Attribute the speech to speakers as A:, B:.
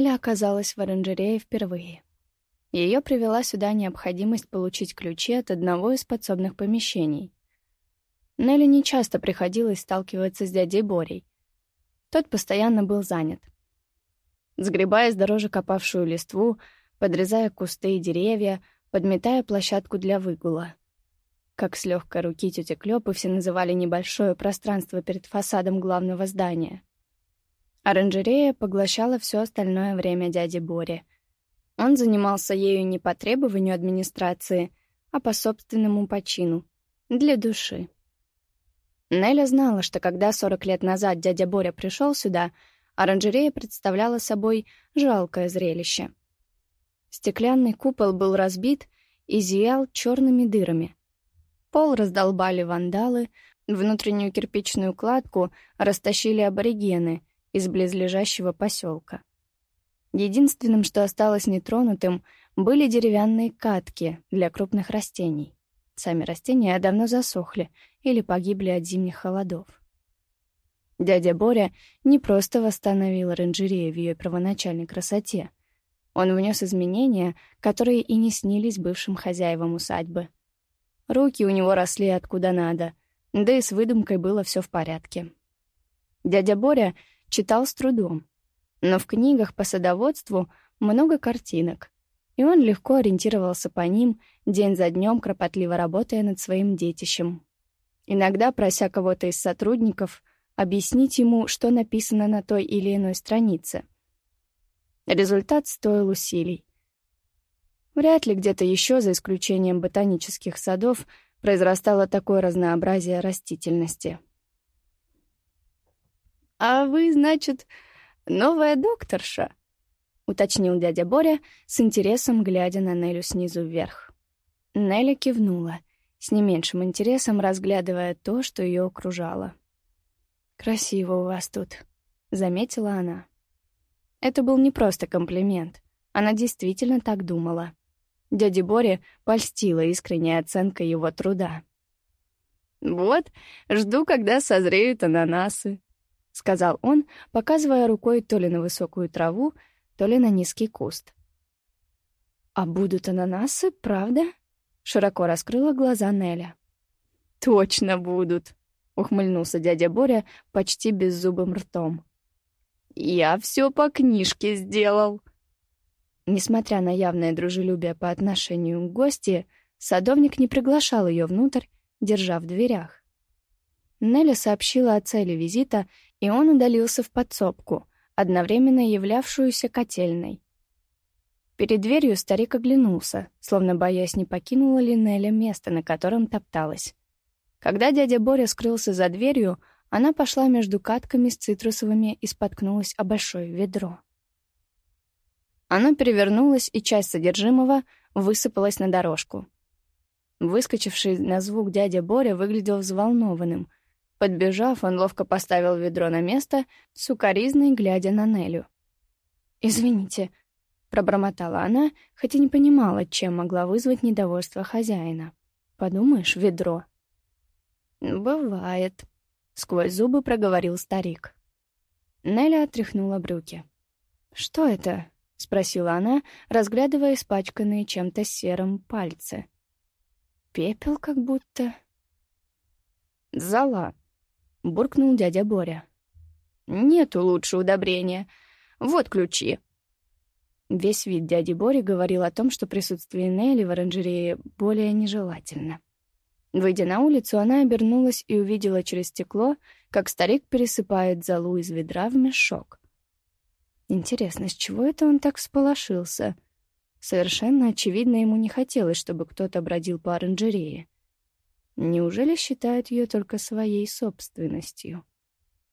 A: Неля оказалась в оранжерее впервые. Ее привела сюда необходимость получить ключи от одного из подсобных помещений. Нелли нечасто приходилось сталкиваться с дядей Борей. Тот постоянно был занят. Сгребая с дорожек опавшую листву, подрезая кусты и деревья, подметая площадку для выгула. Как с легкой руки тети Клёпы все называли небольшое пространство перед фасадом главного здания. Оранжерея поглощала все остальное время дяди Бори — он занимался ею не по требованию администрации, а по собственному почину, для души. Неля знала, что когда 40 лет назад дядя Боря пришел сюда, оранжерея представляла собой жалкое зрелище. Стеклянный купол был разбит и зиял черными дырами. Пол раздолбали вандалы, внутреннюю кирпичную кладку растащили аборигены из близлежащего поселка. Единственным, что осталось нетронутым, были деревянные катки для крупных растений. Сами растения давно засохли или погибли от зимних холодов. Дядя Боря не просто восстановил оранжерею в ее первоначальной красоте. Он внес изменения, которые и не снились бывшим хозяевам усадьбы. Руки у него росли откуда надо, да и с выдумкой было все в порядке. Дядя Боря читал с трудом, но в книгах по садоводству много картинок, и он легко ориентировался по ним, день за днем кропотливо работая над своим детищем. Иногда, прося кого-то из сотрудников, объяснить ему, что написано на той или иной странице. Результат стоил усилий. Вряд ли где-то еще, за исключением ботанических садов, произрастало такое разнообразие растительности. «А вы, значит, новая докторша», — уточнил дядя Боря, с интересом глядя на Нелю снизу вверх. Неля кивнула, с не меньшим интересом разглядывая то, что ее окружало. «Красиво у вас тут», — заметила она. Это был не просто комплимент. Она действительно так думала. Дяде Боре польстила искренняя оценка его труда. «Вот, жду, когда созреют ананасы», — сказал он, показывая рукой то ли на высокую траву, то ли на низкий куст. «А будут ананасы, правда?» — широко раскрыла глаза Неля. «Точно будут!» — ухмыльнулся дядя Боря почти беззубым ртом. «Я все по книжке сделал!» Несмотря на явное дружелюбие по отношению к гости, садовник не приглашал ее внутрь, держа в дверях. Неля сообщила о цели визита и он удалился в подсобку, одновременно являвшуюся котельной. Перед дверью старик оглянулся, словно боясь, не покинула ли Неля место, на котором топталась. Когда дядя Боря скрылся за дверью, она пошла между катками с цитрусовыми и споткнулась о большое ведро. Оно перевернулось, и часть содержимого высыпалась на дорожку. Выскочивший на звук дядя Боря выглядел взволнованным — Подбежав, он ловко поставил ведро на место, сукоризной глядя на Нелю. «Извините», — пробормотала она, хотя не понимала, чем могла вызвать недовольство хозяина. «Подумаешь, ведро». «Бывает», — сквозь зубы проговорил старик. Неля отряхнула брюки. «Что это?» — спросила она, разглядывая испачканные чем-то серым пальцы. «Пепел как будто...» «Зола», — буркнул дядя Боря. «Нету лучше удобрения. Вот ключи». Весь вид дяди Бори говорил о том, что присутствие Нелли в оранжерее более нежелательно. Выйдя на улицу, она обернулась и увидела через стекло, как старик пересыпает золу из ведра в мешок. Интересно, с чего это он так всполошился? Совершенно очевидно, ему не хотелось, чтобы кто-то бродил по оранжерее. Неужели считают ее только своей собственностью?